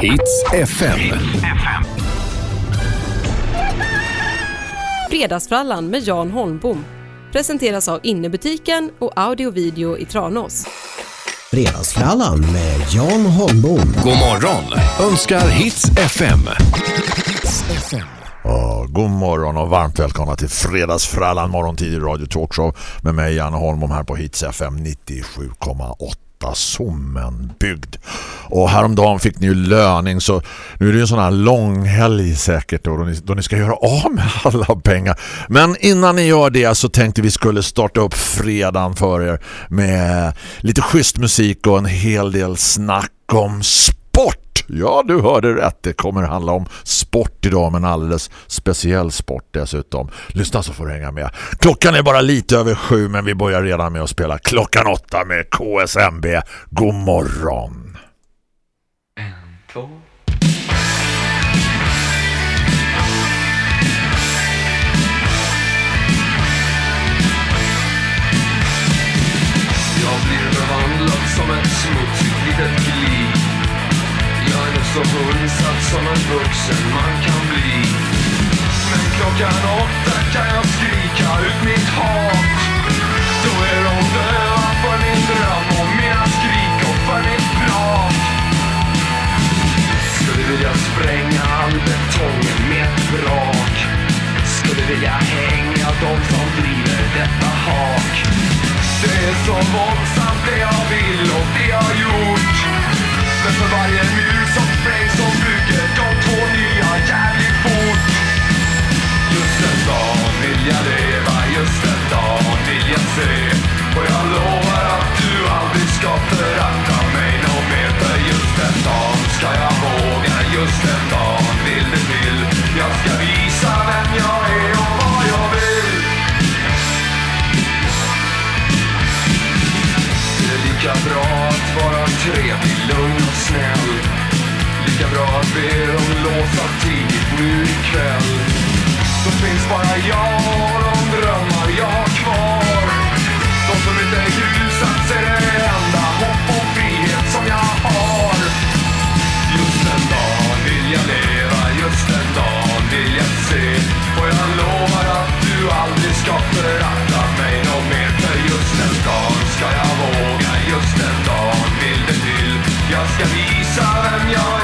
Hits FM. Fredagsfrallan med Jan Holmbom presenteras av Innebutiken och Audio Video i Tranås. Fredagsfrallan med Jan Holmbom. God morgon önskar Hits FM. Ja, god morgon och varmt välkomna till Fredagsfrallan morgontid i Radio Talkshow med mig Jan Holmbom här på Hits FM 97,8 Sommenbygd. Och häromdagen fick ni ju löning så nu är det ju en sån här långhelg säkert då, då, ni, då ni ska göra av med alla pengar. Men innan ni gör det så tänkte vi skulle starta upp fredagen för er med lite schysst musik och en hel del snack om sport. Ja, du hörde rätt. Det kommer handla om sport idag, men alldeles speciell sport dessutom. Lyssna så får du hänga med. Klockan är bara lite över sju, men vi börjar redan med att spela klockan åtta med KSMB. God morgon! två. Så fullsatt som en vuxen man kan bli. Men klockan åtta kan jag skrika ut mitt hat. Då är de döva för min dröm och mina skrik och för mitt prat. Skulle vilja spränga all betongen med ett brak. Skulle vilja hänga de som driver detta hak. Det är så våldsamt det jag vill och det jag gjort. Men för varje ber bra dem låsa tidigt nu ikväll. Då finns bara jag och de drömmar jag har kvar. De som inte grusats är det enda hopp och frihet som jag har. Just den dagen vill jag leva, just den dagen vill jag se. Och jag lovar att du aldrig ska förakta mig någon mer. För just den dagen ska jag våga, just den dagen vill det till. Jag ska visa vem jag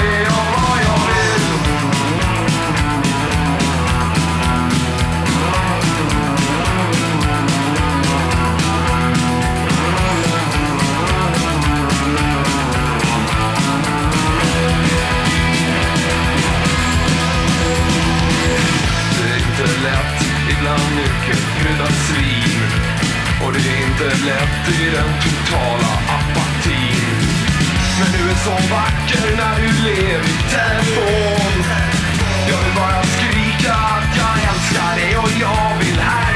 ibland mycket svin Och det är inte lätt i den totala apatin. Men du är så vacker när du ler i telefon. Jag vill bara skrika att jag älskar dig och jag vill här.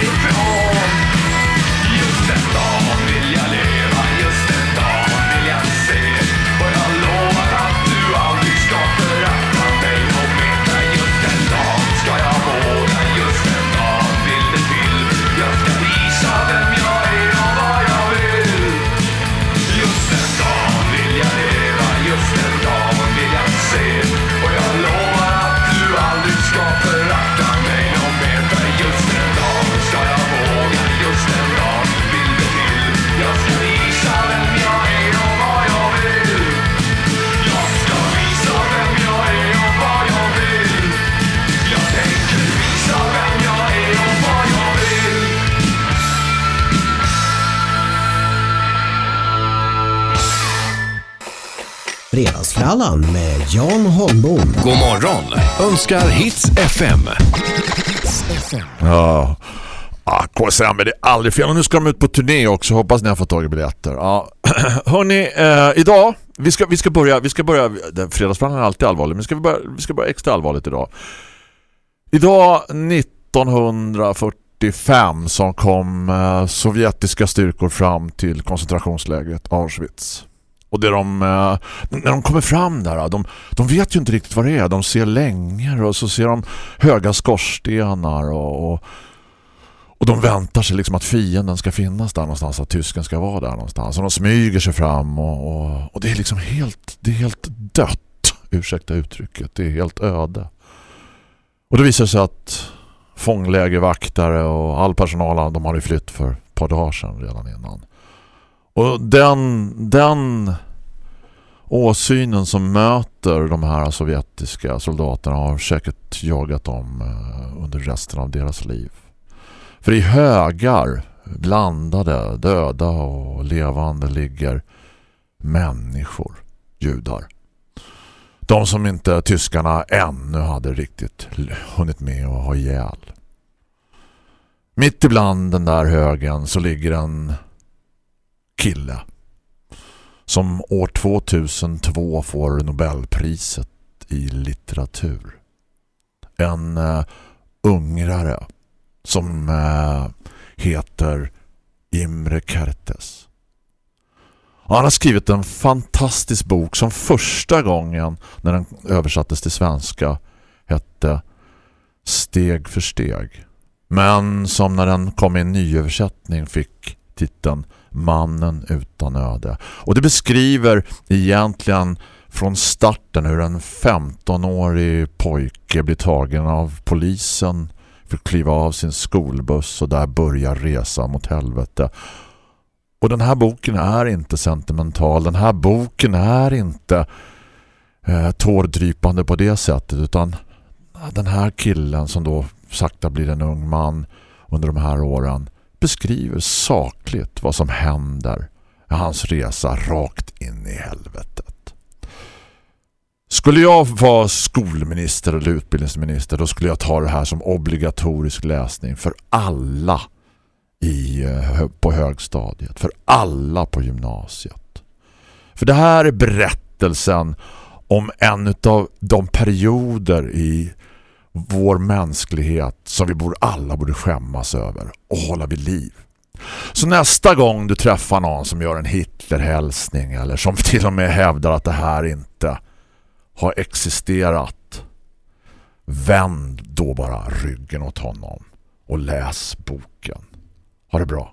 Fredagsfrallan med Jan Holmbom. God morgon önskar Hits FM. Ja, ah, KSM, det är aldrig fel. Och nu ska de ut på turné också. Hoppas ni har fått tag i biljetter. Ja. Hörrni, eh, idag vi ska, vi ska börja, vi ska börja fredagsfrallan är alltid allvarlig, men ska vi, börja, vi ska börja extra allvarligt idag. Idag 1945 som kom eh, sovjetiska styrkor fram till koncentrationslägret Auschwitz. Och det de, eh, när de kommer fram där, de, de vet ju inte riktigt vad det är. De ser längor och så ser de höga skorstenar och, och, och de väntar sig liksom att fienden ska finnas där någonstans, att tysken ska vara där någonstans. Och de smyger sig fram och, och, och det är liksom helt, det är helt dött ursäkta uttrycket, det är helt öde. Och det visar sig att fånglägervaktare och all personal de hade flytt för ett par dagar sedan redan innan. Och den, den åsynen som möter de här sovjetiska soldaterna har säkert jagat dem eh, under resten av deras liv. För i högar, blandade, döda och levande ligger människor, judar. De som inte tyskarna ännu hade riktigt hunnit med att ha ihjäl. Mitt ibland den där högen så ligger en kille som år 2002 får Nobelpriset i litteratur. En uh, ungrare som uh, heter Imre Kertes. Han har skrivit en fantastisk bok som första gången när den översattes till svenska hette Steg för steg. Men som när den kom i en nyöversättning fick titeln Mannen utan öde. Och det beskriver egentligen från starten hur en 15-årig pojke blir tagen av polisen för att kliva av sin skolbuss och där börjar resa mot helvete. Och den här boken är inte sentimental. Den här boken är inte eh, tårdrypande på det sättet utan den här killen som då sakta blir en ung man under de här åren beskriver sakligt vad som händer i hans resa rakt in i helvetet. Skulle jag vara skolminister eller utbildningsminister då skulle jag ta det här som obligatorisk läsning för alla i, eh, på högstadiet, för alla på gymnasiet. För det här är berättelsen om en av de perioder i vår mänsklighet som vi borde, alla borde skämmas över och hålla vid liv. Så nästa gång du träffar någon som gör en Hitlerhälsning eller som till och med hävdar att det här inte har existerat vänd då bara ryggen åt honom och läs boken. Ha det bra.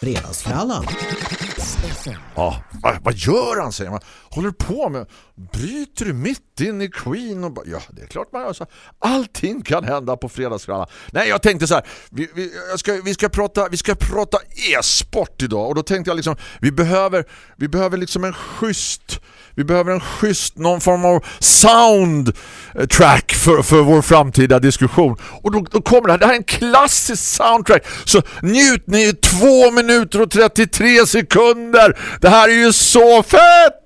Fredagsfrallan. Ja, vad, vad gör han säger man? Håller du på med? Bryter du mitt in i Queen? Och bara, ja, det är klart man gör så. Allting kan hända på fredagskvällar. Nej, jag tänkte så här. Vi, vi, jag ska, vi ska prata, vi ska prata e-sport idag. Och då tänkte jag liksom, vi behöver, vi behöver liksom en schysst vi behöver en schysst, någon form av soundtrack eh, för, för vår framtida diskussion. Och då, då kommer det här, det här är en klassisk soundtrack. Så njut ni i 2 minuter och 33 sekunder. Det här är ju så fett! Vem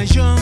Där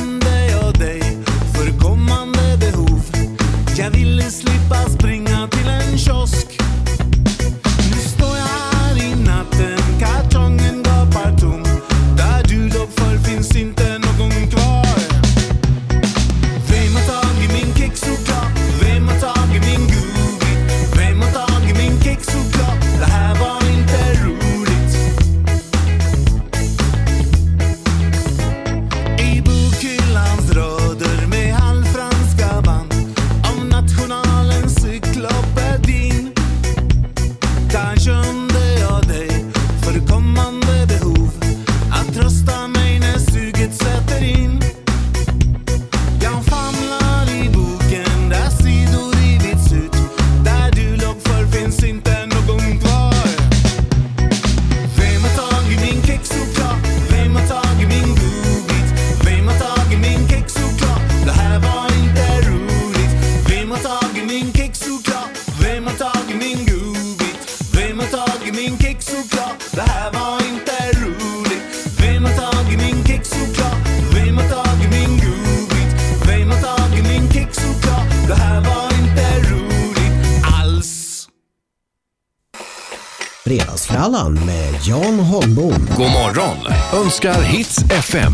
Fredagsfrallan med Jan Holmbom. God morgon önskar Hits FM.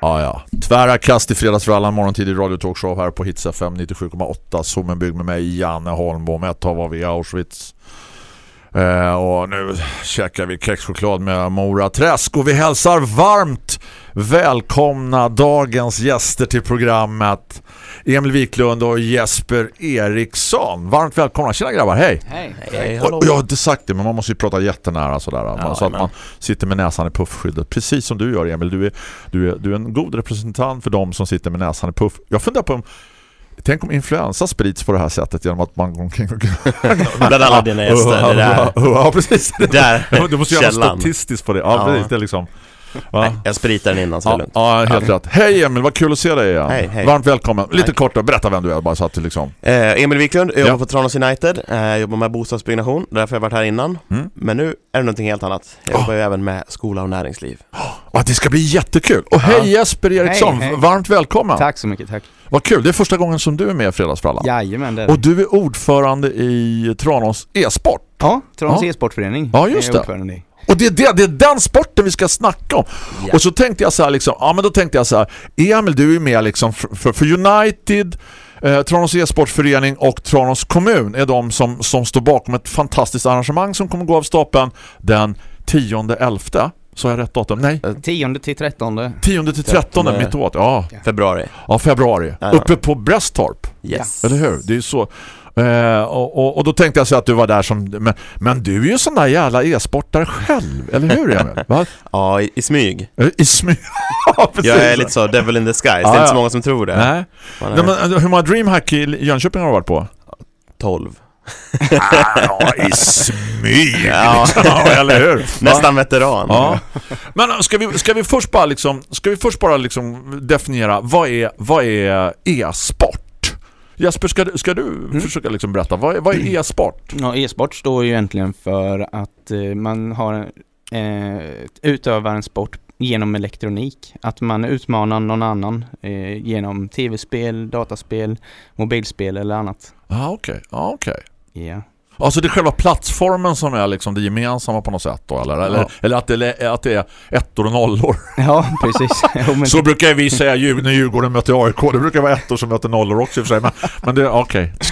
Ja, ja. Tvära kast i fredagsfrallan morgontidig radio talkshow här på Hits FM 97,8. Sommenbygg med mig, Janne Holmbom. Ett av var vi i Auschwitz. Eh, och nu käkar vi kexchoklad med Mora Träsk och vi hälsar varmt välkomna dagens gäster till programmet Emil Wiklund och Jesper Eriksson. Varmt välkomna. Tjena grabbar, hej! Hej. Och jag har inte sagt det men man måste ju prata jättenära sådär. man, så att man sitter med näsan i puffskyddet. Precis som du gör Emil. Du är, du, är, du är en god representant för de som sitter med näsan i puff. Jag funderar på om Tänk om influensa sprids på det här sättet genom att man går omkring och... Bland alla dina gäster, det där. Ja, precis. Där, Du måste göra statistiskt på det. Ja. precis. Det är liksom... Va? Nej, jag spritar den innan så är Ja, lugnt. ja, helt rätt. Hej Emil, vad kul att se dig igen. Hej, hej. Varmt välkommen. Lite Tack. kort då, berätta vem du är bara så att du liksom... Eh, Emil Wiklund, jag Ja. jobbar på Tranås United, eh, jobbar med bostadsbyggnation, därför har jag varit här innan. Mm. Men nu är det någonting helt annat. Jag jobbar ju även med skola och näringsliv. Ja, det ska bli jättekul. Och hej Jesper Eriksson, Hej, hej. varmt välkommen. Tack så mycket, tack. Vad kul, det är första gången som du är med i Fredagsfrallan. Jajamän, det är det. Och du är ordförande i Tranås e-sport. Ja, Tranås Ja. e-sportförening. Ja, just är det. Och det är, det, det är den sporten vi ska snacka om. Ja. Och så tänkte jag så här liksom, ja men då tänkte jag så här, Emil du är med liksom för, för, för United, eh, Tranås e-sportförening och Tranås kommun är de som, som står bakom ett fantastiskt arrangemang som kommer gå av stapeln den 10-11. Så jag rätt datum? Nej. 10 till 13. 10 till 13 13. mitt åt. Ja, Februari. ja februari. Uppe på Brästorp. Yes. Eller hur? Det är ju så. Eh, och, och, och då tänkte jag så att du var där som... Men, men du är ju sån där jävla e-sportare själv, eller hur Emil? Va? Ja, i, i smyg. Eh, I smyg. ja, precis. Jag är lite så devil in disguise, det Ja, är inte ja. så många som tror det. Nej. Nej, är men, eh, hur många DreamHack i Jönköping har du varit på? 12. ja, i smyg. Ja. liksom. ja, eller hur? Nästan veteran. Ja. Men eh, ska vi, ska vi först bara liksom ska vi först bara liksom definiera vad är vad är e-sport? Jesper, ska, du- ska du försöka liksom berätta vad är, vad är e-sport? Ja, e-sport står ju egentligen för att eh, man har eh, utövar en sport genom elektronik. Att man utmanar någon annan eh, genom tv-spel, dataspel, mobilspel eller annat. Ja, okej. Ja, okej. Ja. Alltså det är själva plattformen som är liksom det gemensamma på något sätt då, eller? Eller, Ja. eller att, det, är- att det är ettor och nollor. Ja, precis. Jo, Så brukar vi säga när Djurgården möter AIK. Det brukar vara ettor som möter nollor också i och för sig. Men, men det är okej.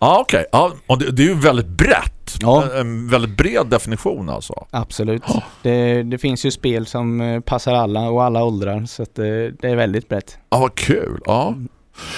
Ja, okej. Ja, och det, det är ju väldigt brett. Ja. En, väldigt bred definition alltså. Absolut. Det, det finns ju spel som eh, passar alla och alla åldrar så att eh, det är väldigt brett. Ja, vad kul. Ja.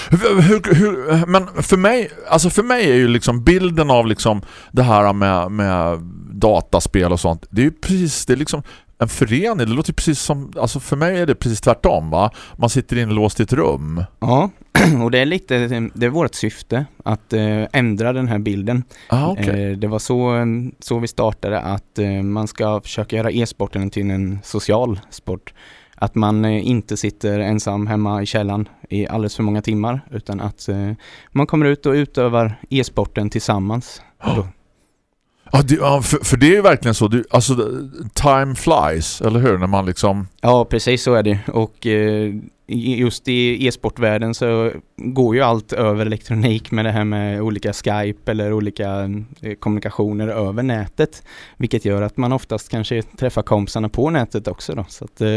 Hur, hur, hur, men för mig, alltså för mig är ju liksom bilden av liksom det här med, med dataspel och sånt, det är ju precis, det är liksom en förening, det låter precis som, alltså för mig är det precis tvärtom va? Man sitter inlåst i ett rum. Ja, och det är lite, det är vårt syfte att eh, ändra den här bilden. Ah, okej. Eh, det var så, så vi startade att eh, man ska försöka göra e-sporten till en social sport. Att man eh, inte sitter ensam hemma i källaren i alldeles för många timmar utan att eh, man kommer ut och utövar e-sporten tillsammans. Då- Ja, det, ja för, för det är ju verkligen så. Du, alltså, time flies, eller hur? När man liksom... Ja, precis så är det. Och eh, just i e-sportvärlden så går ju allt över elektronik med det här med olika Skype eller olika eh, kommunikationer över nätet. Vilket gör att man oftast kanske träffar kompisarna på nätet också då. Så att, eh,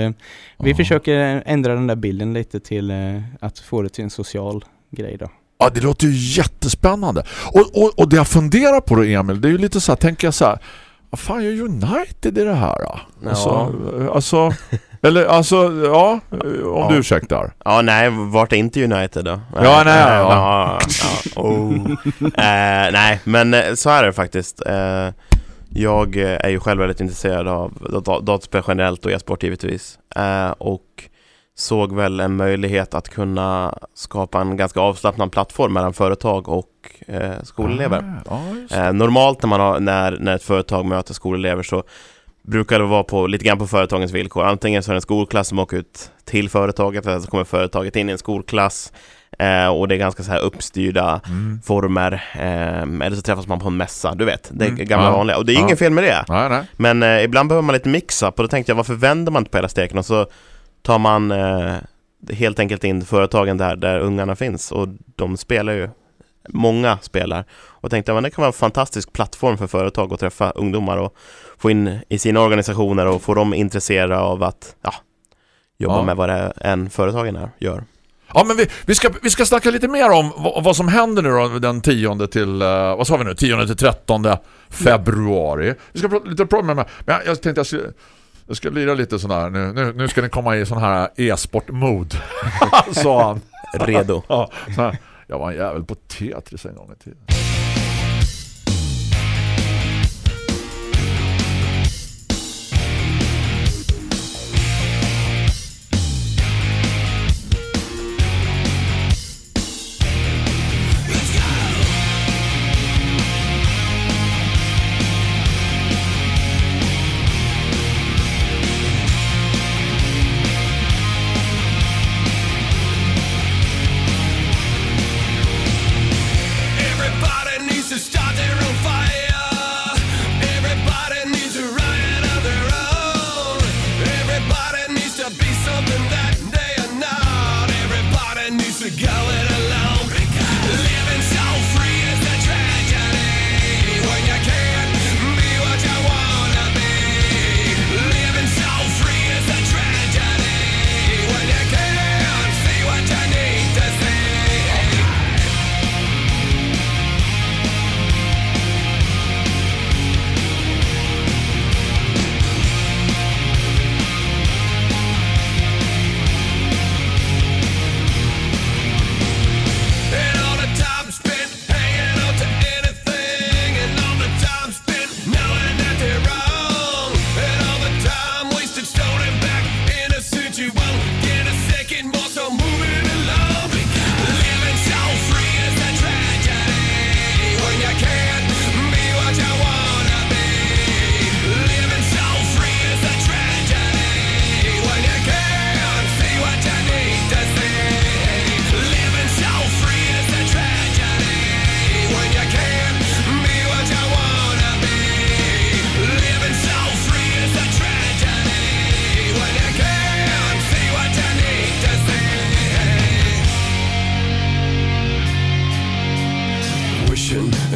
vi Ja. försöker ändra den där bilden lite till att få det till en social grej då. Ja, det låter ju jättespännande. Och, och, och det jag funderar på då, Emil, det är ju lite så här, tänker jag så här, vad fan gör United i det här då? Ja. Alltså, alltså, eller alltså, ja, om Ja. du ursäktar. Ja, nej, vart är inte United då? Ja, nej, ja. ja, ja, oh. eh, nej, men eh, så är det faktiskt. Eh, jag är ju själv väldigt intresserad av dat- dataspel generellt och e-sport givetvis. Och såg väl en möjlighet att kunna skapa en ganska avslappnad plattform mellan företag och eh, skolelever. Ja, just det. Eh, normalt när, man har, när, när ett företag möter skolelever så brukar det vara på, lite grann på företagens villkor. Antingen så är det en skolklass som åker ut till företaget eller så kommer företaget in i en skolklass eh, och det är ganska så här uppstyrda Mm. former. Eh, eller så träffas man på en mässa, du vet. Det är Mm. gamla Ja. vanliga. Och det är Ja. inget fel med det. Nej. Men eh, ibland behöver man lite mix-up och då tänkte jag varför vänder man inte på hela steken och så tar man eh, helt enkelt in företagen där, där ungarna finns och de spelar ju Många spelar och tänkte att det kan vara en fantastisk plattform för företag att träffa ungdomar och få in i sina organisationer och få dem intresserade av att ja, jobba Ja. med vad det är en företagen är, gör. Ja, men vi, vi, ska, vi ska snacka lite mer om vad, vad som händer nu då den 10 till, eh, vad sa vi nu, 10 till 13 februari. Vi ska prata lite problem med, men jag, jag tänkte jag skulle, jag ska lira lite sån här, nu, nu, nu ska ni komma i sån här e-sport-mod, sa han. Redo. Ja. Jag var en jävel på Tetris en gång i tiden.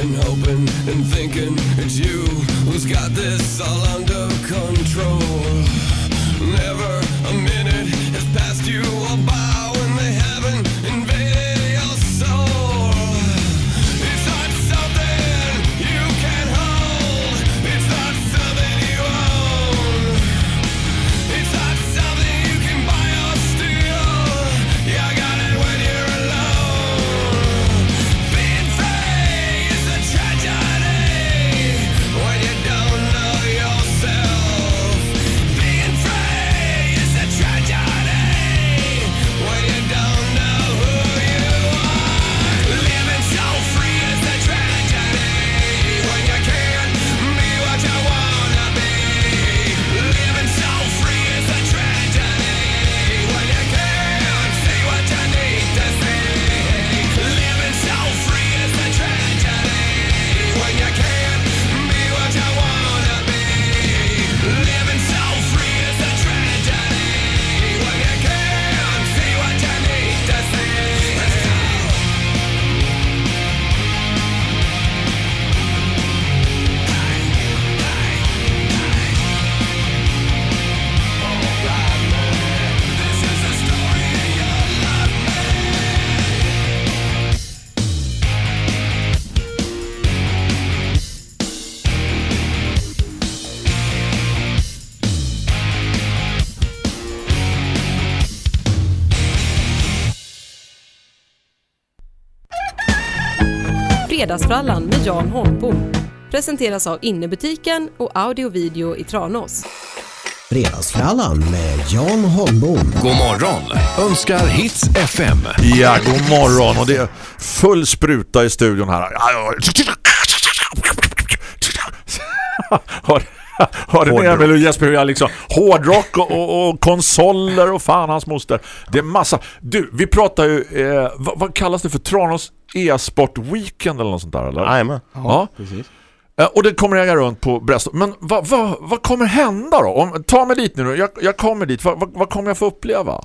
And hoping and thinking it's you who's got this all under control. Never a minute has passed you by Fredagsfrallan med Jan Holmbom presenteras av Innebutiken och Audio och Video i Tranås. Fredagsfrallan med Jan Holmbom. God morgon önskar Hits FM. Ja, god morgon och det är full spruta i studion här. Har, har ni Emil och Jesper hur jag liksom hårdrock och, och, och konsoler och fan hans moster. Det är massa. Du, vi pratar ju eh, vad, vad kallas det för Tranås e-sport weekend eller något sånt där eller? Jajamän. Ja. precis. Eh, Och det kommer äga runt på Brest. Men vad, vad, vad kommer hända då? Om, ta mig dit nu. Jag, jag kommer dit. Vad, vad, vad kommer jag få uppleva?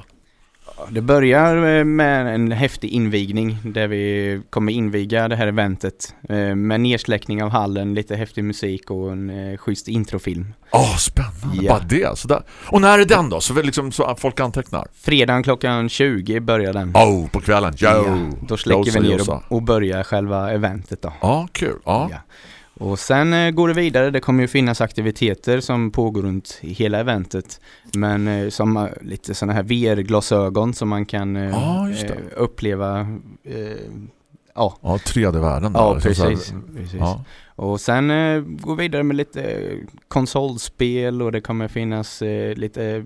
Det börjar eh, med en häftig invigning där vi kommer inviga det här eventet eh, med nedsläckning av hallen, lite häftig musik och en eh, schysst introfilm. Åh, spännande. Ja. Bara det. Så där. Och när är den då? Så, liksom, så folk antecknar. Fredagen klockan 20 börjar den. Oh, på kvällen. Jo. Ja, då släcker Josa, vi ner och, och börjar själva eventet då. Ja, kul. Ja. Ja. Och sen eh, går det vidare, det kommer ju finnas aktiviteter som pågår runt hela eventet. Men eh, som eh, lite sådana här VR-glasögon som man kan eh, uppleva. Ja, Ja, 3D-världen. där. ja här- precis. precis. Ja. Och sen eh, gå vidare med lite konsolspel och det kommer finnas eh, lite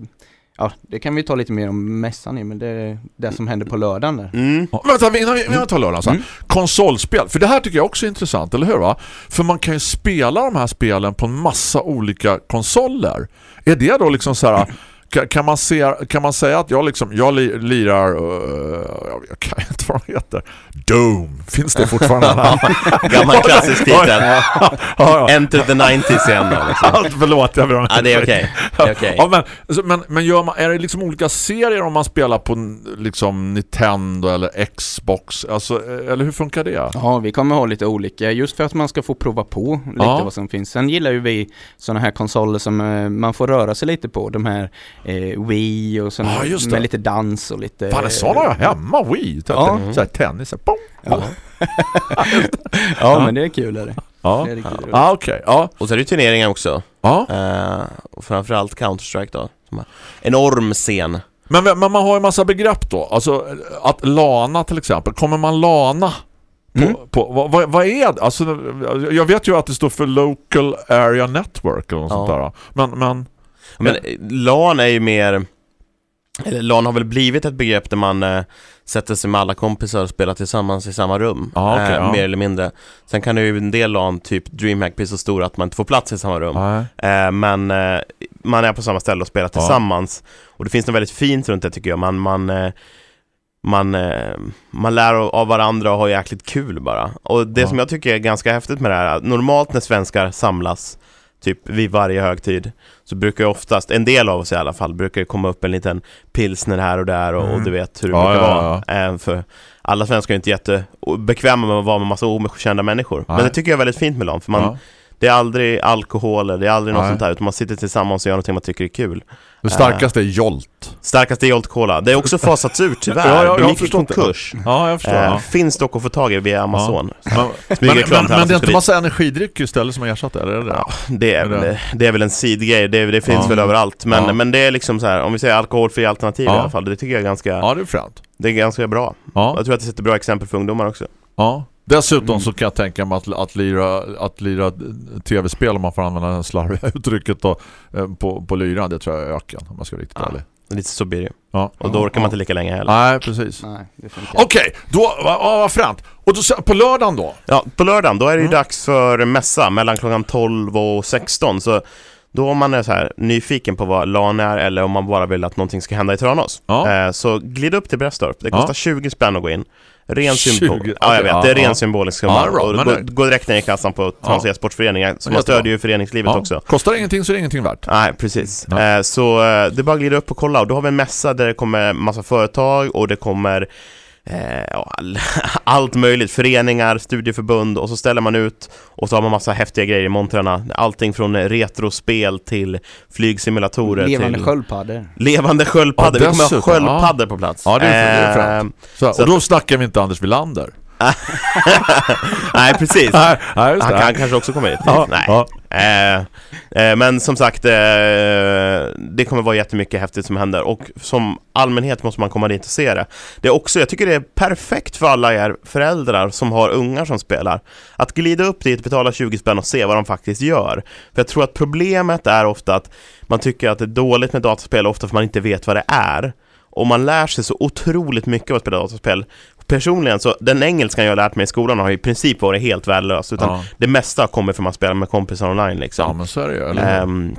Ja, det kan vi ta lite mer om mässan i, men det är det som händer på lördagen där. Mm. Ja, vänta, innan vi, innan vi tar lördagen så här. Mm. Konsolspel, för det här tycker jag också är intressant, eller hur va? För man kan ju spela de här spelen på en massa olika konsoler. Är det då liksom så här... Kan, man se, kan man säga att jag liksom jag li, lirar uh, jag kan inte vad de heter Doom, finns det fortfarande? Gammal klassisk titel. Enter the 90s igen liksom. Allt, förlåt, jag om Ja, det är okej. Det är okej. Ja, men, alltså, men, men gör man, är det liksom olika serier om man spelar på liksom Nintendo eller Xbox? Alltså, eh, eller hur funkar det? Ja, vi kommer ha lite olika, just för att man ska få prova på lite Ja. vad som finns. Sen gillar ju vi sådana här konsoler som eh, man får röra sig lite på, de här eh, Wii och sådana Ja, just det. med lite dans och lite... Fan, sån har jag hemma, Wii. Ja. Ja. så här, tennis, så här, pom. Ja. ja, men det är kul är det. Ja, Det är ja okej. Ja. Och så är det turneringar också. ja. Eh, och framförallt Counter-Strike då. Enorm scen. Men, men man har ju massa begrepp då. Alltså, att lana till exempel. Kommer man lana? På, Mm. på, vad, vad, vad är det? Alltså, jag vet ju att det står för Local Area Network eller något Ja. sånt där. Men, men Men eh, LAN är ju mer... Eller LAN har väl blivit ett begrepp där man eh, sätter sig med alla kompisar och spelar tillsammans i samma rum. Ja, okej, eh, ja. Mer eller mindre. Sen kan det ju en del LAN, typ DreamHack, bli så stora att man inte får plats i samma rum. nej. Eh, men eh, man är på samma ställe och spelar tillsammans. Och det finns något väldigt fint runt det tycker jag. Man, man, eh, man, eh, man lär av varandra och har jäkligt kul bara. Och det som jag tycker är ganska häftigt med det här, normalt när svenskar samlas typ vid varje högtid så brukar ju oftast, en del av oss i alla fall, brukar ju komma upp en liten pilsner här och där och, och Mm. du vet hur det Ja, brukar ja, vara. Eh, för alla svenskar är inte jättebekväma med att vara med massa okända människor. Men Nej. det tycker jag är väldigt fint med dem, för man, Ja. det är aldrig alkohol, eller det är aldrig något Nej. sånt där, utan man sitter tillsammans och gör någonting man tycker är kul. Det starkaste är Jolt. Starkaste är Jolt Cola. Det är också fasats ut tyvärr. Ja, ja, jag har gick i förstått det. konkurs. Ja, jag förstår. Ja. Finns dock att få tag i via Amazon. Men, Smyger men, men, alla men det är inte massa energidryck istället som har ersatt det, eller är det det? Det är, det- väl, det är väl en sidgrej, det, det finns Ja. väl överallt. Men, Ja. men det är liksom så här, om vi säger alkoholfria alternativ Ja. i alla fall, det tycker jag är ganska, Ja, det är fränt. det är ganska bra. Ja. Jag tror att det sätter bra exempel för ungdomar också. Ja. Dessutom så kan jag tänka mig att, att, lira, att lira tv-spel om man får använda det slarviga uttrycket då, eh, på, på lyran, det tror jag är öken om man ska vara riktigt Ja. ärlig. Lite så blir det. Ja. Och då orkar man inte lika länge heller. Nej, precis. Okej, då, vad vad vad fränt. Och då, på lördagen då? Ja, på lördagen, då är det ju Mm. dags för mässa mellan klockan 12 och 16. Så då om man är så här nyfiken på vad LAN är eller om man bara vill att någonting ska hända i Tranås. Ja. Eh, så glid upp till Brästorp. Det Ja. kostar 20 spänn att gå in. Ren 20, symbol. Ja, jag vet. Det är ja, ren ja. symbolisk Ja, summa. bra, och gå, gå direkt ner i kassan på Tranås Ja. e-sportförening. Så man stödjer ju föreningslivet Ja. också. Kostar det ingenting så är det ingenting värt. Nej, precis. Ja. Eh, så eh, det är bara att glida upp och kolla. Och då har vi en mässa där det kommer massa företag och det kommer ja, all, allt möjligt. Föreningar, studieförbund och så ställer man ut och så har man massa häftiga grejer i montrarna. Allting från eh, retrospel till flygsimulatorer Levande till sköldpaddor. levande sköldpaddor. Ja, vi kommer ha sköldpaddor på plats. Ja, det är- det är Eh. Så, Så och då snackar vi inte Anders Wilander. Nej, precis. Nej, nej just Han, det. han kanske också kommer hit. Ja, Nej. ja. Eh, eh, men som sagt, eh, det kommer vara jättemycket häftigt som händer och som allmänhet måste man komma dit och se det. Det är också, jag tycker det är perfekt för alla er föräldrar som har ungar som spelar. Att glida upp dit, betala 20 spänn och se vad de faktiskt gör. För jag tror att problemet är ofta att man tycker att det är dåligt med dataspel ofta för man inte vet vad det är. Och man lär sig så otroligt mycket av att spela dataspel. Personligen så, den engelskan jag har lärt mig i skolan har i princip varit helt värdelös. Utan Ja. det mesta kommer från att man spelar med kompisar online liksom. Ja, men så är det ju. Ehm,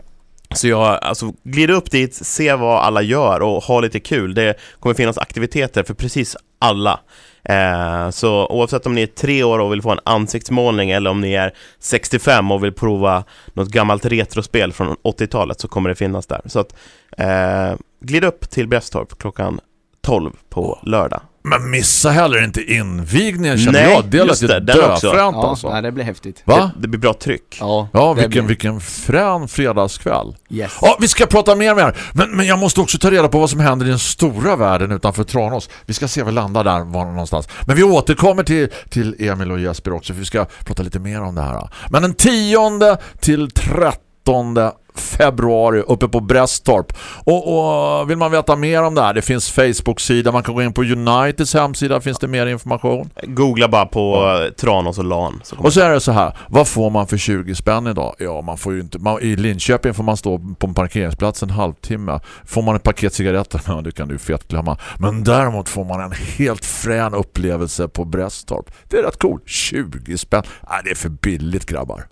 så jag, alltså, glid upp dit, se vad alla gör och ha lite kul. Det kommer finnas aktiviteter för precis alla. Eh, så oavsett om ni är tre år och vill få en ansiktsmålning eller om ni är 65 och vill prova något gammalt retrospel från 80-talet så kommer det finnas där. Så att eh, glid upp till Brästorp klockan 12 på lördag. Men missa heller inte invigningen känner Nej, jag. Det just lät det, den också. Ja, alltså. nej, det blir häftigt. Va? Det, det blir bra tryck. Ja, Ja, vilken, blir- vilken frän fredagskväll. Yes. Ja, vi ska prata mer med er. Men, men jag måste också ta reda på vad som händer i den stora världen utanför Tranås. Vi ska se vi landar där var någonstans. Men vi återkommer till, till Emil och Jesper också för vi ska prata lite mer om det här. Men den 10 till 13 februari uppe på Brästorp. Och, och vill man veta mer om det här, det finns Facebook-sida, man kan gå in på Uniteds hemsida, finns det mer information. Googla bara på eh, Tranås och LAN. Så Och så är det så här, vad får man för 20 spänn idag? Ja, man får ju inte, man, i Linköping får man stå på en parkeringsplats en halvtimme. Får man ett paket cigaretter, ja, det kan du fett glömma. Men däremot får man en helt frän upplevelse på Brästorp. Det är rätt coolt, 20 spänn. Nej, det är för billigt grabbar.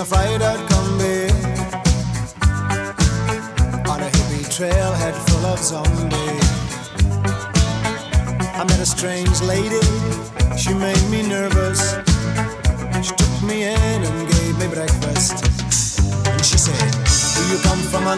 A out combi On a hippie trailhead full of zombies. I met a strange lady, she made me nervous. She took me in and gave me breakfast. And she said, do you come from a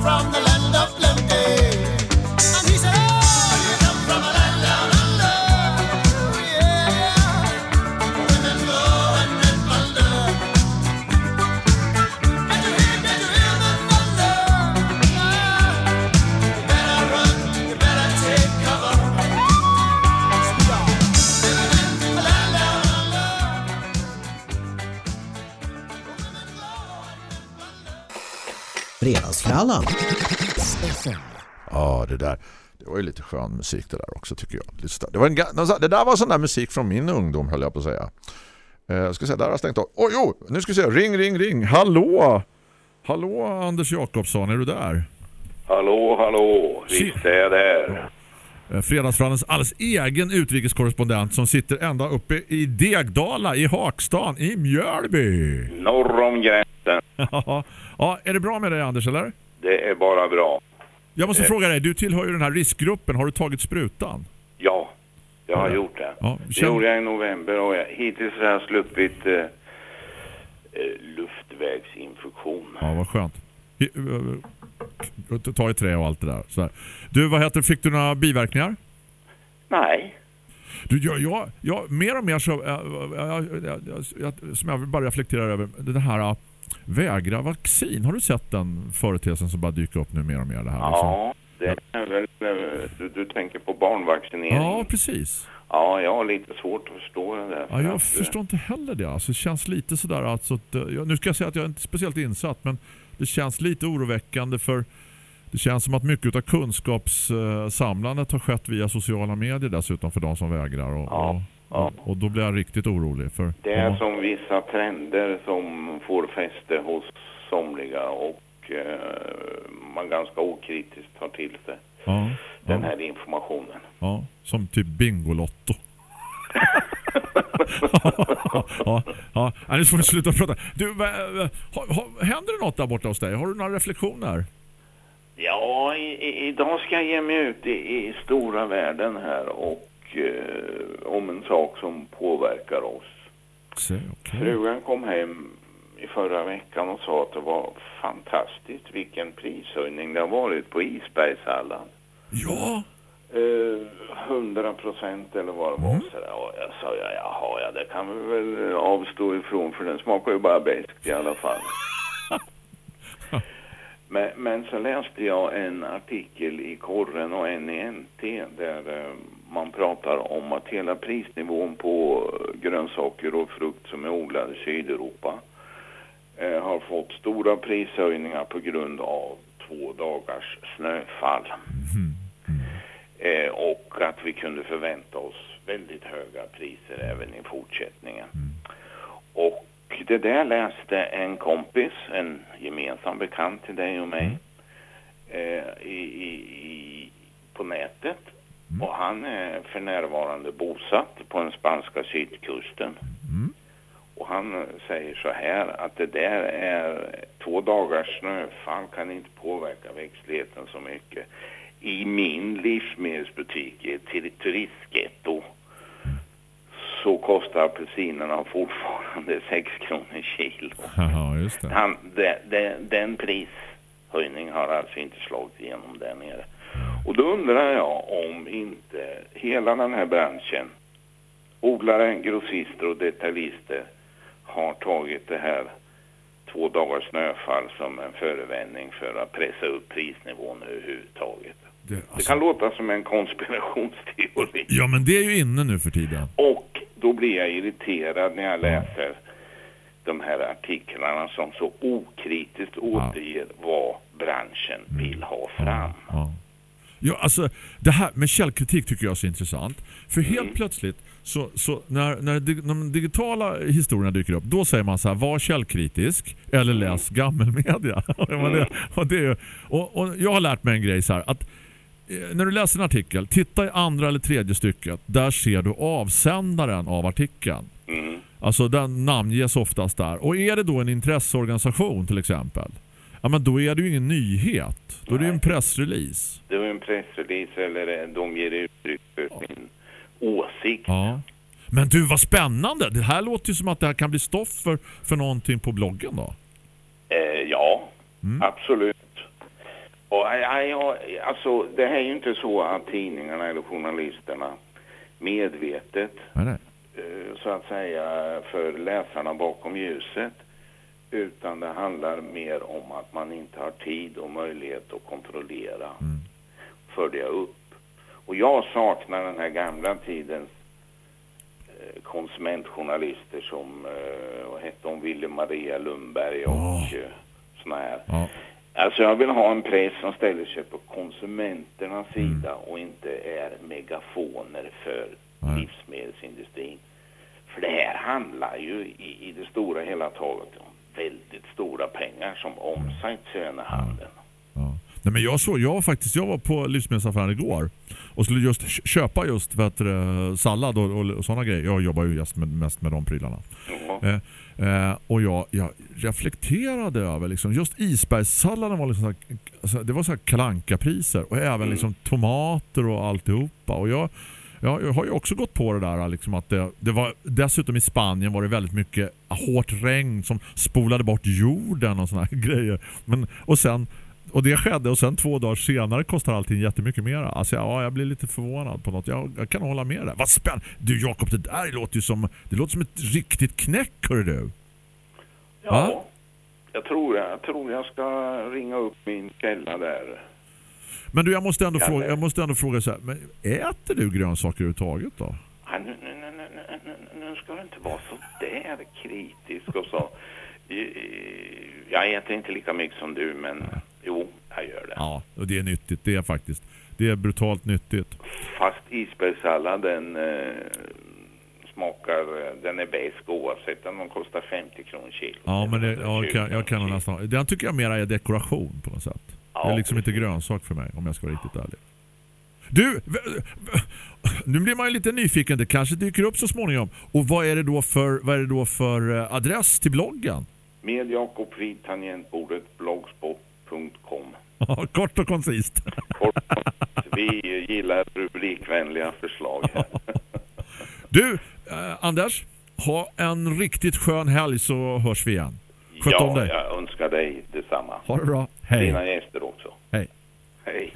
from the Fredagsfrallan. Ja, det där. Det var ju lite skön musik det där också tycker jag. Lyssna. Det, var en, det där var sån där musik från min ungdom höll jag på att säga. Eh, jag ska se, där har jag stängt av. Oj, jo, nu ska vi se. Ring, ring, ring. Hallå! Hallå Anders Jakobsson, är du där? Hallå, hallå. Visst är jag där. Eh, Fredagsfrallens alldeles egen utrikeskorrespondent som sitter ända uppe i Degdala i Hakstan i Mjölby. Norr om gränsen. ja, är det bra med dig Anders eller? Det är bara bra. Jag måste Eh. fråga dig, du tillhör ju den här riskgruppen. Har du tagit sprutan? Ja, jag har Ja. gjort det. Ja, Det gjorde jag i november och jag, hittills har jag sluppit eh, eh, luftvägsinfektion. Ja, vad skönt. Eh, eh, Ta i trä och allt det där. Så här. Du, vad heter Fick du några biverkningar? Nej. Du, jag, jag, jag, mer och mer så, jag, jag, som jag bara reflekterar över, det här vägra vaccin. Har du sett den företeelsen som bara dyker upp nu mer och mer? Det här, liksom? Ja, det är väl... Du, du tänker på barnvaccinering? ja, precis. Ja, jag har lite svårt att förstå det där. Ja, jag att, eh, förstår inte heller det. Alltså, det känns lite sådär alltså, att, eh, nu ska jag säga att jag är inte speciellt insatt men det känns lite oroväckande för det känns som att mycket av kunskapssamlandet har skett via sociala medier dessutom för de som vägrar och, Ja, och, ja. och, då blir jag riktigt orolig för Det är ja, som vissa trender som får fäste hos somliga och eh, man ganska okritiskt tar till sig ja, den ja, här informationen. ja, som typ Bingolotto. ja, ja, ja, nu får vi sluta prata. Du, händer det något där borta hos dig? Har du några reflektioner? Ja, i, i, idag ska jag ge mig ut i, i stora världen här och eh, om en sak som påverkar oss. Okej. Frugan kom hem i förra veckan och sa att det var fantastiskt vilken prishöjning det har varit på isbergssallad. Ja, Eh, 100 procent eller vad det var. Mm. Så där. Och jag sa, ja, jaha, ja, det kan vi väl avstå ifrån för den smakar ju bara beskt i alla fall. men, men så läste jag en artikel i Korren och en i NT där eh, man pratar om att hela prisnivån på grönsaker och frukt som är odlade i Sydeuropa eh, har fått stora prishöjningar på grund av två dagars snöfall. Eh, och att vi kunde förvänta oss väldigt höga priser även i fortsättningen. Och det där läste en kompis, en gemensam bekant till dig och mig, eh, i, i, i, på nätet. Och han är för närvarande bosatt på den spanska sydkusten. Och han säger så här att det där är två dagars snöfall kan inte påverka växtligheten så mycket. I min livsmedelsbutik i ett tur- turistgetto så kostar apelsinerna fortfarande 6 kronor kilo. Haha, just det. Han, de, de, den prishöjning har alltså inte slagit igenom där nere. Och då undrar jag om inte hela den här branschen, odlare, grossister och detaljister, har tagit det här två dagars snöfall som en förevändning för att pressa upp prisnivån överhuvudtaget. Det, Det alltså, kan låta som en konspirationsteori. ja, men det är ju inne nu för tiden. Och då blir jag irriterad när jag läser de här artiklarna som så okritiskt återger vad branschen vill ha fram. Ja. Ja, alltså det här med källkritik tycker jag är så intressant. För helt plötsligt så, så när, när, de digitala historierna dyker upp, då säger man så här, var källkritisk eller läs gammelmedia. och, det, och, det, och, och jag har lärt mig en grej så här, att när du läser en artikel, titta i andra eller tredje stycket, där ser du avsändaren av artikeln. Mm. Alltså den namnges oftast där. Och är det då en intresseorganisation till exempel, ja men då är det ju ingen nyhet. Då är det ju en pressrelease. Det är en pressrelease eller eh, de ger uttryck för sin åsikt. Ja. Men du, vad spännande! Det här låter ju som att det här kan bli stoff för, för någonting på bloggen då. Eh, ja, Mm. absolut. Och, ja, ja, alltså, det här är ju inte så att tidningarna eller journalisterna medvetet eh, så att säga för läsarna bakom ljuset utan det handlar mer om att man inte har tid och möjlighet att kontrollera Mm. följa upp. Och jag saknar den här gamla tidens eh, konsumentjournalister som, eh, vad hette hon, Ville Maria Lundberg och eh, såna här. Ja. Alltså jag vill ha en press som ställer sig på konsumenternas Mm. sida och inte är megafoner för Nej. livsmedelsindustrin. För det här handlar ju i, i det stora hela taget om väldigt stora pengar som omsätts i den här handeln. Ja. Nej, men jag såg, jag faktiskt jag var på livsmedelsaffären igår och skulle just kö- köpa just vet sallad och, och, och sådana grejer. Jag jobbar ju just med, mest med de prylarna. Ja. Eh, eh, och jag, jag reflekterade över liksom, just isbergssalladen var liksom så här, alltså, det var så här kalanka-priser och även liksom tomater och alltihopa. Och jag, jag, jag har ju också gått på det där liksom att det, det var dessutom i Spanien var det väldigt mycket hårt regn som spolade bort jorden och såna här grejer. Men, och sen och det skedde och sen två dagar senare kostar allting jättemycket mer. Alltså ja, jag blir lite förvånad på något. Jag, jag kan hålla med där. Vad spännande. Du Jakob, det där låter ju som det låter som ett riktigt knäck, hör du. Ja, Va? jag tror, jag tror jag ska ringa upp min källa där. Men du, jag måste ändå fråga, jag måste ändå fråga så här, men äter du grönsaker överhuvudtaget då? Ja, nu, nu, nu, nu, nu, ska du inte vara så där kritisk och så. Eh, Jag äter inte lika mycket som du, men jo, jag gör det. Ja, och det är nyttigt, det är faktiskt. Det är brutalt nyttigt. Fast isbergssalladen eh, smakar, den är bäst oavsett om de kostar 50 kronor kilo. Ja, men det, ja, 20 kan, jag kan kilo. nästan... Den tycker jag mera är dekoration på något sätt. det är Ja, liksom inte grönsak för mig, om jag ska vara riktigt ärlig. Du, nu blir man ju lite nyfiken. Det kanske dyker upp så småningom. Och vad är det då för, vad är det då för eh, adress till bloggen? Med Jakob vid tangentbordet Ja, Kort och koncist. Kort, vi gillar rubrikvänliga förslag. här. Du, eh, Anders, ha en riktigt skön helg så hörs vi igen. Sköt om Ja, dig. jag önskar dig detsamma. Ha det bra. Hej. Dina gäster också. Hej. Hej.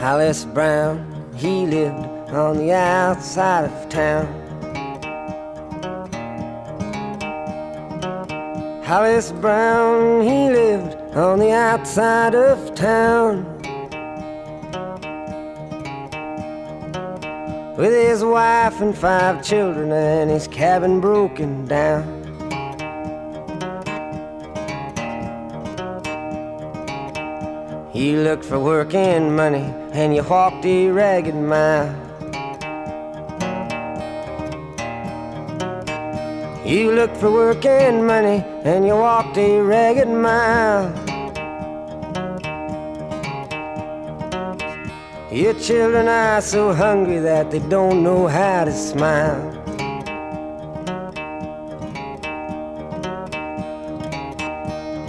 Hollis Brown, he lived on the outside of town. Hollis Brown, he lived on the outside of town. With his wife and five children and his cabin broken down. He looked for work and money, and you walked a ragged mile. You looked for work and money, and you walked a ragged mile. Your children are so hungry that they don't know how to smile.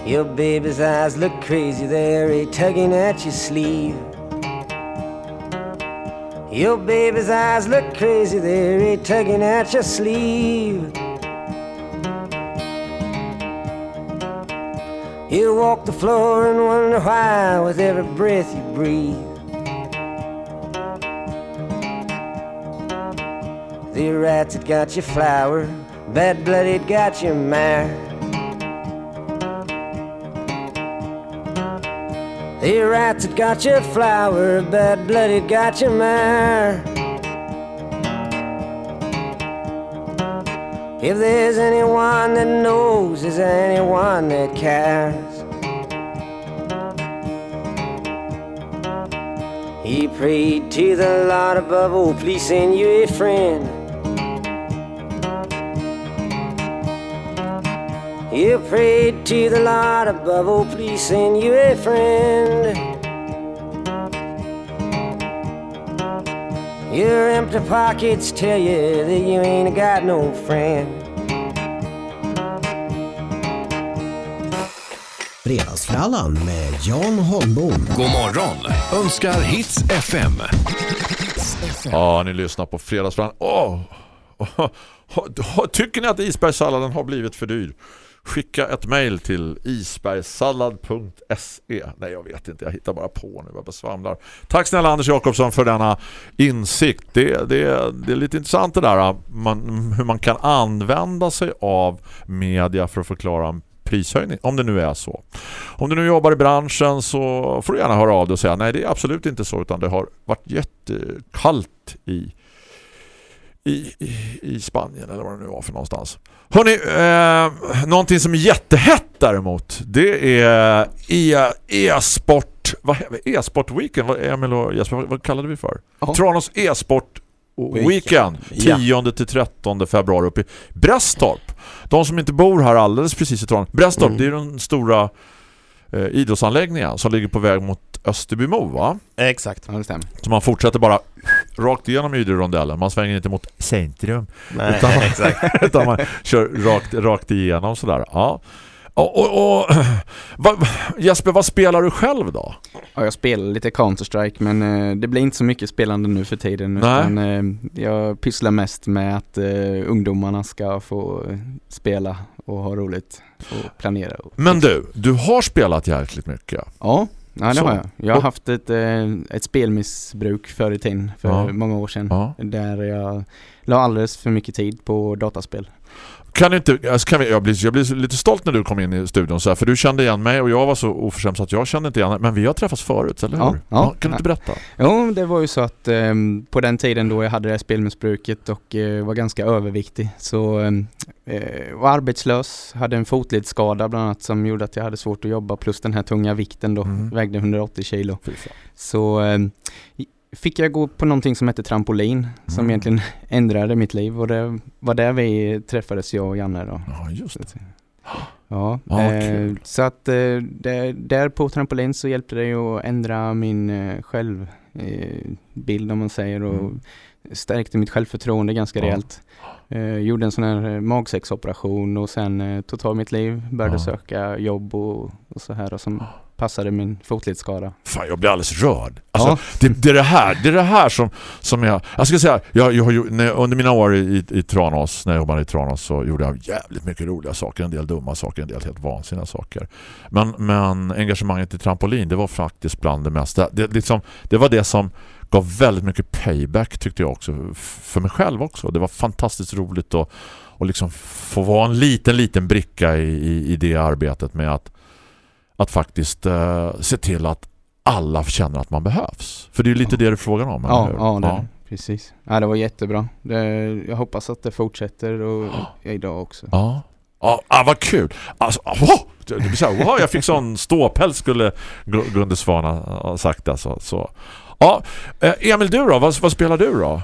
Your baby's eyes look crazy, they're a tugging at your sleeve. Your baby's eyes look crazy, they're a tugging at your sleeve. You walk the floor and wonder why with every breath you breathe. The rats had got your flower, bad blood had got your mare. The rats had got your flower, bad blood had got your mare. If there's anyone that knows, is anyone that cares? He prayed to the Lord above, oh, please send you a friend. You prayed to the Lord above, oh, please send you a friend. Your empty pockets tell you that you ain't got no friend. Fredagsfrallan med Jan Holmbom. God morgon önskar Hits FM. Ja, ni lyssnar på Fredagsfrallan. Åh! Åh, Tycker ni att isbergssalladen har blivit för dyr? Skicka ett mejl till isbergssallad.se Nej, jag vet inte. Jag hittar bara på nu. Jag bara svamlar. Tack snälla Anders Jakobsson för denna insikt. Det, det, det är lite intressant det där. Man, hur man kan använda sig av media för att förklara prishöjning. Om det nu är så. Om du nu jobbar i branschen så får du gärna höra av dig och säga nej, det är absolut inte så utan det har varit jättekallt i i, i, i Spanien eller vad det nu var för någonstans. Hörrni, eh, någonting som är jättehett däremot det är e- e-sport vad he- e-sport weekend vad, Emil och Jesper, vad, vad kallade vi för? Ja. Tranås e-sport Weekend, 10 till 13 februari uppe i Brästorp. De som inte bor här alldeles precis i Tranås. Brästorp, Mm. det är den stora eh, idrottsanläggningen som ligger på väg mot Österbymo va? Exakt. Ja, det stämmer. Så man fortsätter bara rakt igenom Ydre-rondellen. Man svänger inte mot centrum. Nej, Utan- exakt. utan man kör rakt, rakt igenom sådär. Ja. Och, och, och vad, Jesper, vad spelar du själv då? Ja, jag spelar lite Counter-Strike men eh, det blir inte så mycket spelande nu för tiden. Nej. Utan, eh, jag pysslar mest med att eh, ungdomarna ska få eh, spela och ha roligt och planera. Och Men du, du har spelat jäkligt mycket. Ja, ja det Så. har jag. Jag har haft ett, eh, ett spelmissbruk förr i tiden, för Ja. många år sedan. Ja. Där jag la alldeles för mycket tid på dataspel. Kan du inte, alltså kan vi, jag, blir, jag blir lite stolt när du kom in i studion så här, för du kände igen mig och jag var så oförskämd så att jag kände inte igen. Men vi har träffats förut, eller hur? Ja, ja. kan du inte berätta? Jo, det var ju så att eh, på den tiden då jag hade det här spelmissbruket och eh, var ganska överviktig så eh, var arbetslös, hade en fotledsskada bland annat som gjorde att jag hade svårt att jobba plus den här tunga vikten då, Mm. vägde 180 kilo. Så eh, fick jag gå på någonting som hette trampolin som Mm. egentligen ändrade mitt liv och det var där vi träffades jag och Janne då. Ja, just det. Ja, Ja, eh, så att eh, där, där på trampolin så hjälpte det ju att ändra min eh, självbild eh, om man säger och Mm. stärkte mitt självförtroende ganska Ja. rejält. Eh, gjorde en sån här eh, magsäcksoperation och sen tog tag i mitt liv, började Ja. söka jobb och, och så här och som passade min fotledsskada. Fan, jag blir alldeles rörd. Alltså, Ja. det, det är det här, det är det här som, som jag... Jag ska säga, jag, jag när, under mina år i, i Tranås, när jag jobbade i Tranås så gjorde jag jävligt mycket roliga saker, en del dumma saker, en del helt vansinniga saker. Men, men engagemanget i trampolin, det var faktiskt bland det mesta. Det, liksom, det var det som gav väldigt mycket payback tyckte jag också, för mig själv också. Det var fantastiskt roligt att, att liksom få vara en liten, liten bricka i, i, i det arbetet med att att faktiskt eh, se till att alla känner att man behövs. För det är ju lite det det är frågan om, Ja, hur? ja, det, precis. Ja, det var jättebra. Det, jag hoppas att det fortsätter och idag också. Ja. Ja, ah, vad kul. Alltså, oh, det blir så här, wow, jag fick sån ståpäls skulle Gu- Gunde Svana ha sagt alltså. Så. Ja, eh, Emil du då? Vad, vad spelar du då?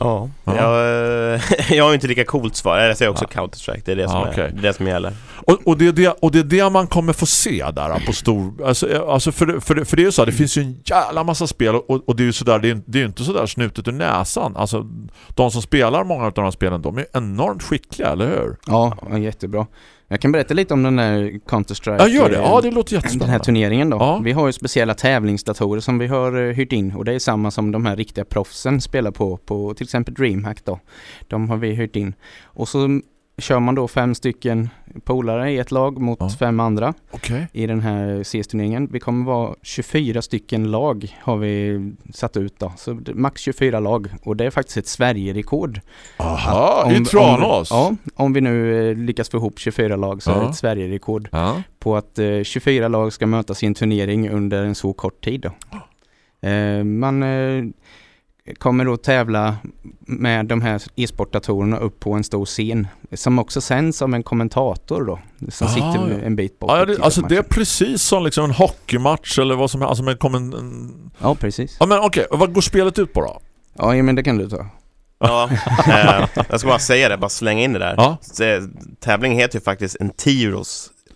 Ja, Ja. Jag, jag har inte lika coolt svar. Jag säger också Ja. Counter-Strike. Det är det som, Ja, är, det är det som gäller. Och, och, det är det, och det är det man kommer få se där på stor... Alltså, eh, alltså för, det- för, för det är ju så här, det finns ju en jävla massa spel och, och det är ju sådär, det är, det är ju inte sådär snutet ur näsan. Alltså de som spelar många av de här spelen, de är enormt skickliga, eller hur? Ja, ja, jättebra. Jag kan berätta lite om den där Counter-Strike. Ja, gör det. eh, Ja, det låter Den här jättespännande. turneringen då. Ja. Vi har ju speciella tävlingsdatorer som vi har eh, hyrt in och det är samma som de här riktiga proffsen spelar på, på till exempel DreamHack då. De har vi hyrt in. Och så kör man då fem stycken polare i ett lag mot Ja. fem andra Okej. i den här CS-turneringen. Vi kommer vara 24 stycken lag har vi satt ut då. Så max 24 lag och det är faktiskt ett Sverige-rekord. Aha, Om- i Tranås. Om, ja, om vi nu eh, lyckas få ihop 24 lag så är Ja. det ett Sverige-rekord Ja. på att eh, 24 lag ska mötas i en turnering under en så kort tid. Då. Eh, man eh, kommer då tävla med de här e-sportdatorerna upp på en stor scen som också sänds av en kommentator då som Ah, sitter ja. en bit bort. Ja, och det, alltså det är precis som liksom en hockeymatch eller vad som helst. Alltså med kommen, en... Ja, precis. Ja men okej, och vad går spelet ut på då? Ja, ja, men det kan du ta. Ja, eh, jag ska bara säga det, bara slänga in det där. Ja. Eh, tävlingen heter ju faktiskt en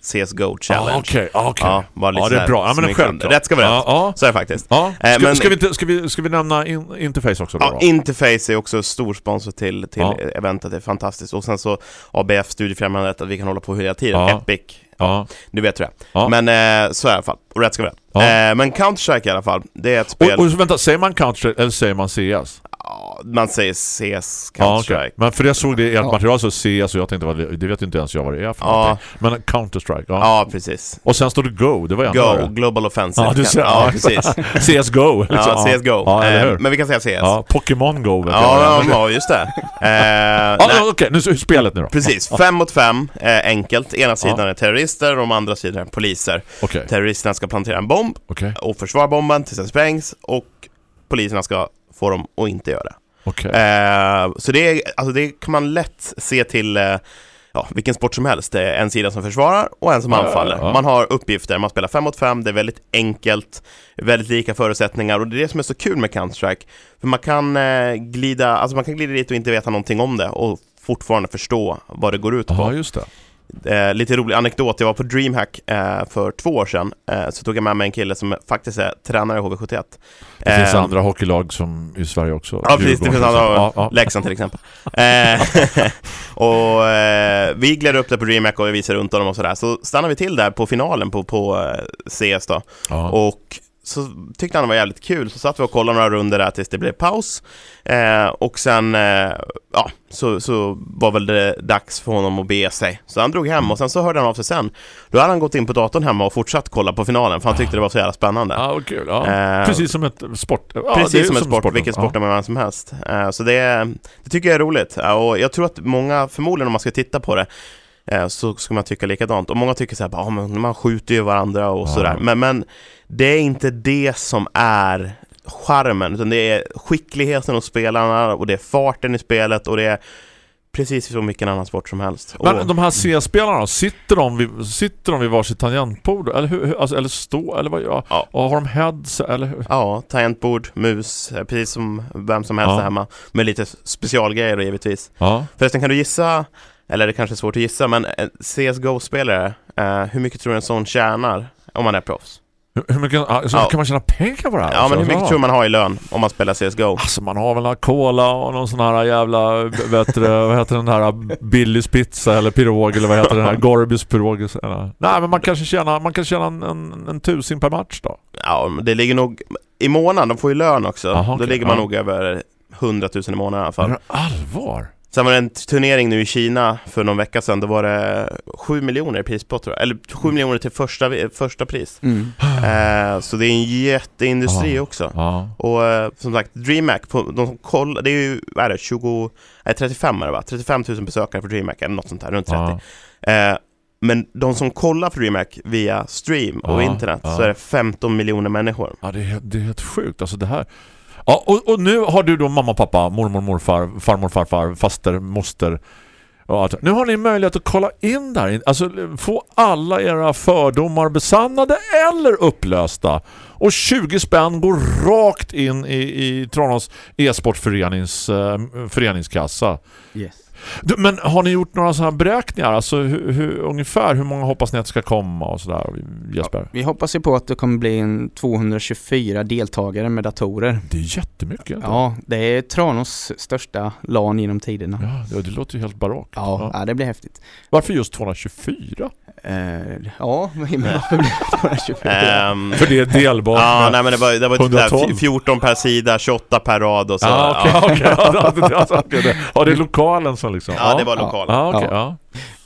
Tiros CSGO Challenge. Ah, Okej, ah, okej. Ja, lite Ja, det är bra. Ja, men självklart. Rätt ska vara rätt. Ja, Så är det faktiskt. ja. Eh, Ska, men- ska, vi inte, ska, vi, ska vi nämna in, Interface också då? Ja, då? Interface är också stor sponsor till, till Ja. eventet, det är fantastiskt. Och sen så ABF Studiefrämjandet, att vi kan hålla på hela tiden. Ja. Epic, ja. du vet hur det Ja. är. Men eh, så är det i alla fall, och rätt ska vara rätt. Ja. Eh, men Counter-Strike i alla fall, det är ett spel, Och, och vänta, säger man Counter eller säger man CS? Ja, man säger CS Ja, Counter-Strike. okej. Men för jag såg det i ert Ja. material så CS och jag tänkte, det, det vet inte ens jag vad det är för Ja. Men Counter-Strike, ja. Ja, precis. Och sen står det Go, det var ännu Go, värre. Global Offensive. Ja, du ser. ja, precis. CSGO. Liksom. Ja, CSGO. Ja, eller Eh, men vi kan säga CS. Ja, Pokémon Go vet Ja, jag. ja, ja, just det. Eh, Ja, ja, okej, nu så- spelet nu då. Precis, fem mot fem, eh, enkelt. Ena sidan är terrorister och de andra sidan är poliser. Okej, Terroristerna ska plantera en bomb okej, och försvara bomben tills den sprängs och poliserna ska få dem att inte göra okej. Eh, så det, alltså det kan man lätt se till eh, ja, vilken sport som helst. Det är en sida som försvarar och en som Ja, ja, anfaller. ja. Man har uppgifter, man spelar fem mot fem, det är väldigt enkelt, väldigt lika förutsättningar och det är det som är så kul med Counter-Strike. För man kan eh, glida, alltså man kan glida dit och inte veta någonting om det och fortfarande förstå vad det går ut på. Ja, just det. Eh, lite rolig anekdot, jag var på DreamHack eh, för två år sedan, eh, så tog jag med mig en kille som faktiskt är tränare i HV71. Det finns Eh, andra hockeylag som i Sverige också. Ja precis, det finns andra, exempel. Ja, ja. Leksand till exempel. eh, och eh, vi gled upp där på DreamHack och vi visade runt honom och sådär, så stannade vi till där på finalen på, på CS då. Ja. Och så tyckte han det var jävligt kul, så satt vi och kollade några runder där tills det blev paus. Eh, och sen, eh, ja, så, så var väl det dags för honom att be sig. Så han drog hem och sen så hörde han av sig sen. Då hade han gått in på datorn hemma och fortsatt kolla på finalen, för han tyckte det var så jävla spännande. Ja, vad kul. Ja. Eh, Precis som ett sport. Ja, Precis som en sport, sporten. vilken sport Ja. man som helst. Eh, Så det, det tycker jag är roligt. Eh, Och jag tror att många, förmodligen om man ska titta på det, så ska man tycka likadant. Och många tycker så här, bara, "Ja, men man skjuter ju varandra och Ja. sådär. Men, men det är inte det som är charmen, utan det är skickligheten hos spelarna och det är farten i spelet och det är precis som vilken annan sport som helst. Men och, de här C-spelarna sitter de vid, sitter de vid varsitt tangentbord? Eller, hur, alltså, eller stå? Eller vad ja. Ja. Och har de heads? Eller hur? Ja, tangentbord, mus, eh, precis som vem som helst Ja. hemma. Med lite specialgrejer då, givetvis. Ja. Förresten kan du gissa, eller det kanske är svårt att gissa, men en CSGO-spelare, eh, hur mycket tror du en sån tjänar om man är proffs? Hur, mycket, alltså, Ja. kan man tjäna pengar på det här? Ja, men hur mycket tror man har i lön om man spelar CSGO? Alltså man har väl några cola och någon sån här jävla, vet du, vad heter den här Billys pizza eller pirog eller vad heter den här Gorbys pirog. Nej men man kanske tjänar, man kan tjäna en, en, en tusen per match då. Ja, men det ligger nog i månaden, de får ju lön också. Jaha, Då okej, ligger man ja. nog över 100 000 i månaden i alla fall. Men allvar? Sen var det en turnering nu i Kina för någon vecka sedan, då var det 7 miljoner i prispott tror jag. Eller 7 miljoner till första, första pris. Mm. Eh, så det är en jätteindustri Ja. också. Ja. Och eh, som sagt, DreamHack, på, de som kollar, det är ju, är det, 20, nej 35 är det va? 35 000 besökare för DreamHack eller något sånt där, runt 30. Ja. Eh, men de som kollar på DreamHack via stream och Ja, internet så är det 15 miljoner människor. Ja, det är, det är helt sjukt. Alltså det här... Ja, och, och nu har du då mamma, pappa, mormor, morfar, farmor, farfar, faster, moster. och allt. Nu har ni möjlighet att kolla in där. Alltså få alla era fördomar besannade eller upplösta. Och 20 spänn går rakt in i, i Tranås e-sportförenings eh, föreningskassa. Yes. Du, men har ni gjort några sådana här beräkningar? Alltså hur, hur, ungefär hur många hoppas ni att det ska komma och sådär Jesper? Vi hoppas ju på att det kommer bli en 224 deltagare med datorer. Det är jättemycket. Ja, det är Tranås största LAN genom tiderna. Ja, det, det låter ju helt barockt. Ja, ja, det blir häftigt. Varför just 224? Eh, ja, men varför blir det 224? Ehm, För det är delbart Ja, nej men det var, det var typ där 112. 14 per sida, 28 per rad och så. Ja, okej, ja. okej. Ja, det- alltså, det- Ja, det är lokalen som liksom... Ja, det var lokalen. Ja, okej, Ja.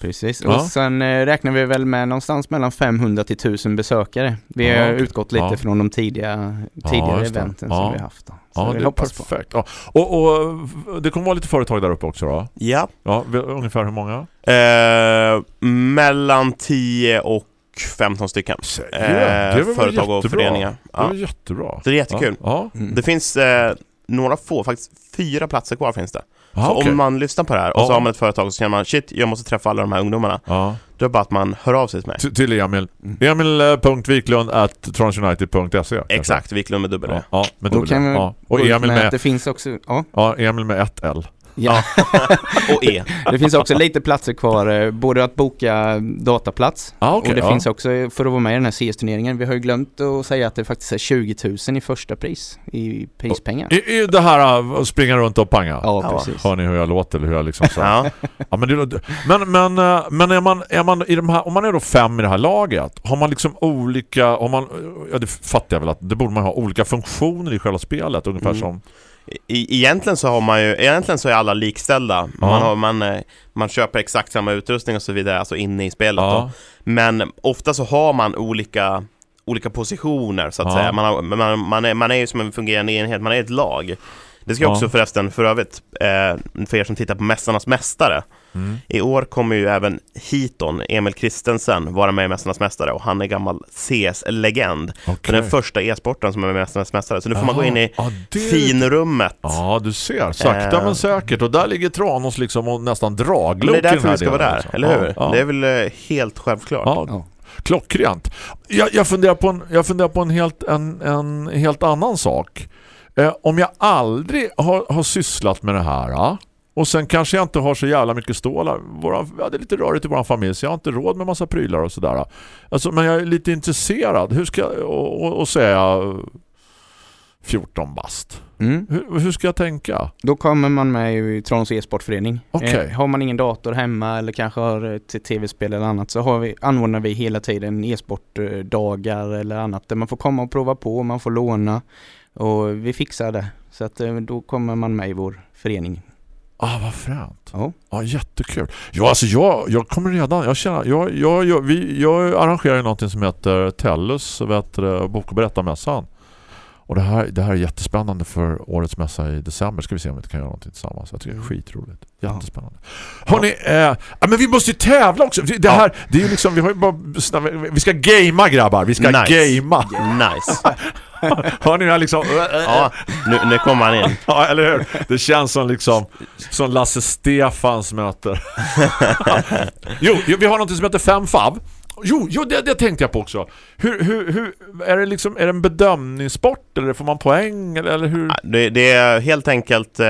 Ja. Precis, Ja. och sen eh, räknar vi väl med någonstans mellan 500 till 1000 besökare. Vi Ja, har okej. utgått lite Ja. från de tidiga, Ja, tidigare eventen Ja. som vi har haft. Då. Så Ja, det är hoppas på. perfekt. Ja. Och, och det kommer vara lite företag där uppe också då? Ja. Ja, ungefär hur många? Eh, mellan 10 och 15 stycken. det är väl företag och föreningar. Det är Ja. jättebra. Det är jättekul. Ja. Mm. Det finns eh, några få, faktiskt fyra platser kvar finns det. Ja, så okej. om man lyssnar på det här och Ja. så har man ett företag och så känner man shit, jag måste träffa alla de här ungdomarna. Ja. Då är det bara att man hör av sig till mig. T- Till Emil. Mm. Emil.viklund at transunited.se Exakt, Wiklund med dubbel Ja, ja med Då dubbel kan E. vi ja. Och Emil med, det finns också, ja, ja, Emil med ett L. ja. Och E. det finns också lite platser kvar, eh, både att boka dataplats Ah, okej, och det ja. finns också för att vara med i den här CS-turneringen. Vi har ju glömt att säga att det faktiskt är 20 000 i första pris i prispengar. I, I det här äh, att springa runt och panga. Ja, precis. Hör ni hur jag låter eller hur jag liksom så Ja. Ja, men, det, men, men, eh, men är man, är man i de här, om man är då fem i det här laget, har man liksom olika, har man, ja det fattar jag väl att det borde man ha olika funktioner i själva spelet, ungefär Mm. som I, egentligen så har man ju, egentligen så är alla likställda. Man, har, man, eh, man köper exakt samma utrustning och så vidare, alltså inne i spelet då. ja, Men ofta så har man olika, olika positioner så att Ja. säga. Man, har, man, man, är, man är ju som en fungerande enhet, man är ett lag. Det ska jag också Ja. förresten för övrigt, eh, för er som tittar på Mästarnas Mästare. Mm. I år kommer ju även Hiton, Emil Kristensen, vara med i Mästarnas Mästare och han är gammal CS-legend. Så den första e-sporten som är med i Mästarnas Mästare. Så nu får man gå in i Ja, det- finrummet. Ja, du ser. Sakta Eh. men säkert. Och där ligger Tranås liksom och nästan draglok det är därför vi ska vara där, liksom. eller hur? Ja, ja. Det är väl eh, helt självklart. Ja, klockrent. Jag, jag, funderar på en, jag funderar på en helt, en, en helt annan sak. Eh, om jag aldrig har, har sysslat med det här ja, och sen kanske jag inte har så jävla mycket stålar. Våra, ja, det är lite rörigt i vår familj så jag har inte råd med massa prylar och sådär. Alltså, men jag är lite intresserad. Hur ska jag, och, och, och säga 14 bast. Mm. Hur, hur ska jag tänka? Då kommer man med i Tranås e-sportförening. Okej. Eh, har man ingen dator hemma eller kanske har ett tv-spel eller annat så har vi, anordnar vi hela tiden e-sportdagar eller annat där man får komma och prova på, man får låna och vi fixar det. Så att eh, då kommer man med i vår förening. Ah, vad fränt. Ja. Ja, jättekul. Ja, alltså jag, jag kommer redan, jag känner, jag, jag, jag, vi, jag arrangerar någonting som heter Tellus, vet, bok- och berättarmässan. Och det här, det här är jättespännande för årets mässa i december. Ska vi se om vi kan göra någonting tillsammans. Jag tycker det är skitroligt. Jättespännande. Hörrni, eh, ja, men vi måste ju tävla också. Det här, det är ju liksom, vi har ju bara, vi ska gamea grabbar. Vi ska Nice. gamea. Nice. Hör ni det här liksom? Ja, nu, nu kommer han in. Ja, eller hur? Det känns som liksom som Lasse Stefans möter. jo, vi har något som heter Fem Fav. Jo, jo det, det tänkte jag på också. Hur, hur, hur, är, det liksom, är det en bedömningssport eller får man poäng eller, eller hur? Det, det är helt enkelt, eh,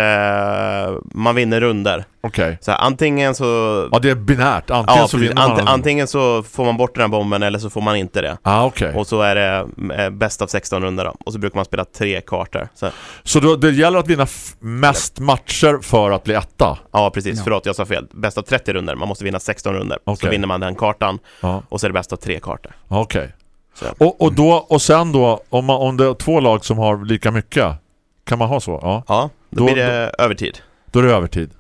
man vinner runder. Okej. Så här, antingen så... Ja, det är binärt. Antingen ja, så precis. vinner man. Ant, antingen så får man bort den här bomben eller så får man inte det. Ah, okej. Och så är det eh, bäst av 16 runder då. Och så brukar man spela tre kartor. Så, Så då, det gäller att vinna f- mest matcher för att bli etta? ja, precis. Ja. Förlåt, jag sa fel. Bäst av 30 runder. Man måste vinna 16 runder. Så Okej. vinner man den kartan. Ja, Och så är det bäst av tre kartor. okej. Så. Och, och, då, och sen då, om, man, om det är två lag som har lika mycket, kan man ha så? Ja. Ja, då, Då- blir det övertid. Då är det övertid.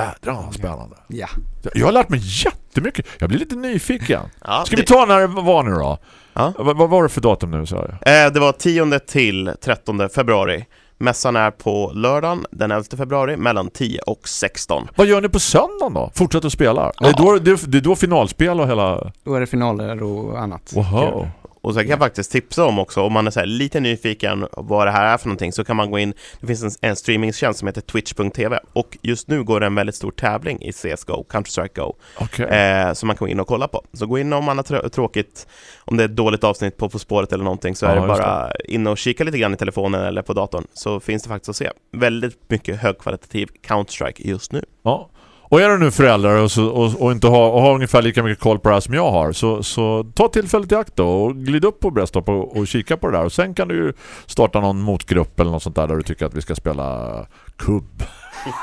Jädrar vad spännande. Ja. Jag har lärt mig jättemycket. Jag blir lite nyfiken. Ja, Ska det, vi ta när det var nu då? Ja. Vad, vad var det för datum nu jag? eh, det var 10 till 13 februari. Mässan är på lördagen den 11 februari mellan 10 och 16. Vad gör ni på söndagen då? Fortsätter att spela? Ja. Det, är då, det, är- det är då finalspel och hela... Då är det finaler och annat. Wow. Och så kan jag faktiskt tipsa om också, om man är så lite nyfiken vad det här är för någonting, så kan man gå in, det finns en, en streamingtjänst som heter twitch.tv och just nu går det en väldigt stor tävling i CSGO, Counter-Strike Go, Okej. eh, som man kan gå in och kolla på. Så gå in om man har trå- tråkigt, om det är ett dåligt avsnitt på På spåret eller någonting, så Ja, är det bara in och kika lite grann i telefonen eller på datorn, så finns det faktiskt att se. Väldigt mycket högkvalitativ Counter-Strike just nu. Ja. Och är du nu föräldrar och, så, och, och inte har, och har ungefär lika mycket koll på det här som jag har så, så ta tillfället i akt då och glid upp på Brestop och, och kika på det där. Och sen kan du ju starta någon motgrupp eller något sånt där där du tycker att vi ska spela kubb.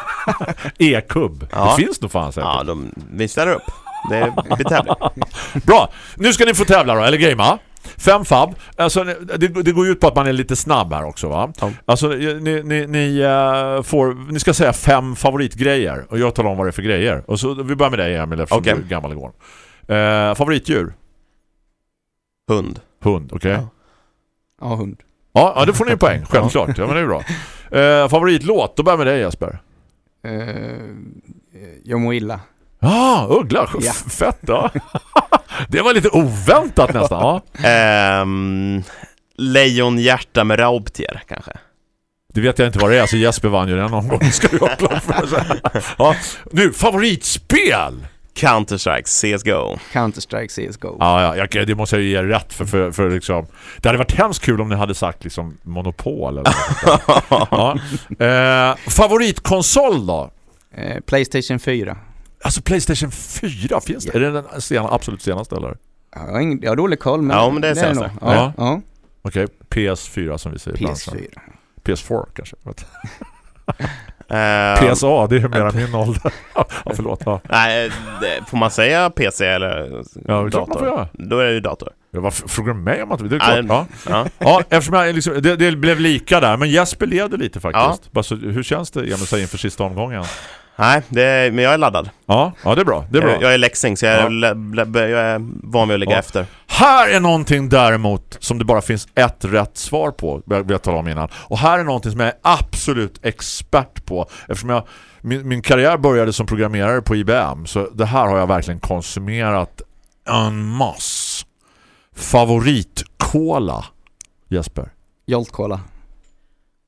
E-kubb. Ja. Det finns nog fan säkert. Ja, de, vi ställer upp. Det blir tävling. Bra, nu ska ni få tävla då, eller gamea. Fem fab. Alltså, det, det går ju ut på att man är lite snabb här också va? Ja. Alltså ni, ni, ni, eh, får, ni ska säga fem favoritgrejer och jag talar om vad det är för grejer. Och så vi börjar med dig Emil eftersom Okej. du är gammal igår. Eh, favoritdjur? Hund. Hund, okej? Ja. Ja, hund. Ja. Ja, det får ni en poäng, självklart. Ja, men det är bra. Eh, favoritlåt, då börjar med dig Jesper. Eh, jag mår illa. Ja, ah, Uggla, Ja. Fett ja. Det var lite oväntat nästan. Ja. Ehm, lejonhjärta med Raubtier kanske. Det vet jag inte vad det är, alltså Jesper vann ju den någon gång ska vi ha klart för. Ja, nu, favoritspel! Counter-Strike, CSGO. Counter-Strike CSGO. Ja, ja jag, det måste jag ju ge rätt för, för, för liksom, det hade varit hemskt kul om ni hade sagt liksom Monopol eller något ja. eh, Favoritkonsol då? Eh, Playstation 4. Alltså Playstation 4 finns det? Är det den sena, absolut senaste eller? Jag har, ingen, jag har dålig koll men Ja, men det är senaste. Ja, Ja. ja. Okej, PS4 som vi säger i branschen. PS4. PS4 kanske. Ehm, PSA, det är ju mera min ålder. ja, förlåt. Ja. Nej, det, får man säga PC eller Ja, dator? Då är det ju dator. Jag var frågar mig om att det är klart. Ja. Ja. Ja, eftersom jag liksom, det, det blev lika där. Men Jesper leder lite faktiskt. Bara så, hur känns det Emil inför sista omgången? Nej, det, men jag är laddad. Ja, ja det är bra. Det är bra. Jag, jag är läxing så jag är, Ja. lä- jag är van vid att ligga Ja. efter. Här är någonting däremot som det bara finns ett rätt svar på, vill jag tala om innan. Och här är någonting som jag är absolut expert på. Eftersom jag, min, min karriär började som programmerare på IBM. Så det här har jag verkligen konsumerat en mass. Favoritkola, Jesper. Jolt Cola.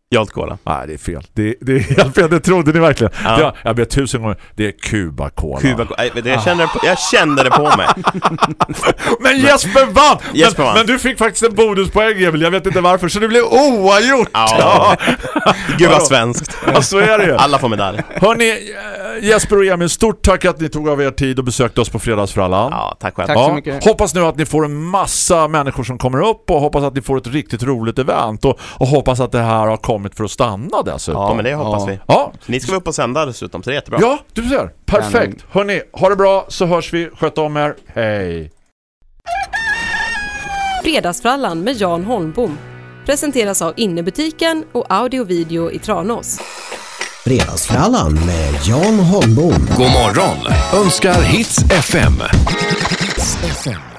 Jolt Cola. Nej, det är fel. Det, det är helt fel. Det trodde ni verkligen. Ja. Det, jag ber tusen gånger. Det är Cuba Cola. Cuba jag, kände det på, jag kände det på mig. Men Jesper vann! Jesper men, vann. men du fick faktiskt en bonuspoäng Emil. Jag vet inte varför. Så det blev oavgjort. Ja. Gud Vadå? vad svenskt. Ja, så är det ju. Alla får medalj. Hörrni, eh, Jesper och Emil, stort tack att ni tog av er tid och besökte oss på Fredagsfrallan. Ja, tack själv. Tack så mycket. Hoppas nu att ni får en massa människor som kommer upp och hoppas att ni får ett riktigt roligt event och, och hoppas att det här har kommit för att stanna dessutom. Ja, men det hoppas Ja. vi. Ja, Ni ska vara upp och sända dessutom, så det är jättebra. ja, du ser. Perfekt. Hörrni, ha det bra så hörs vi. Sköt om er. Hej. Fredagsfrallan med Jan Holmbom presenteras av Innebutiken och Audio Video i Tranås. Fredagsfrallan med Jan Holmbom. God morgon önskar Hits FM. Hits FM.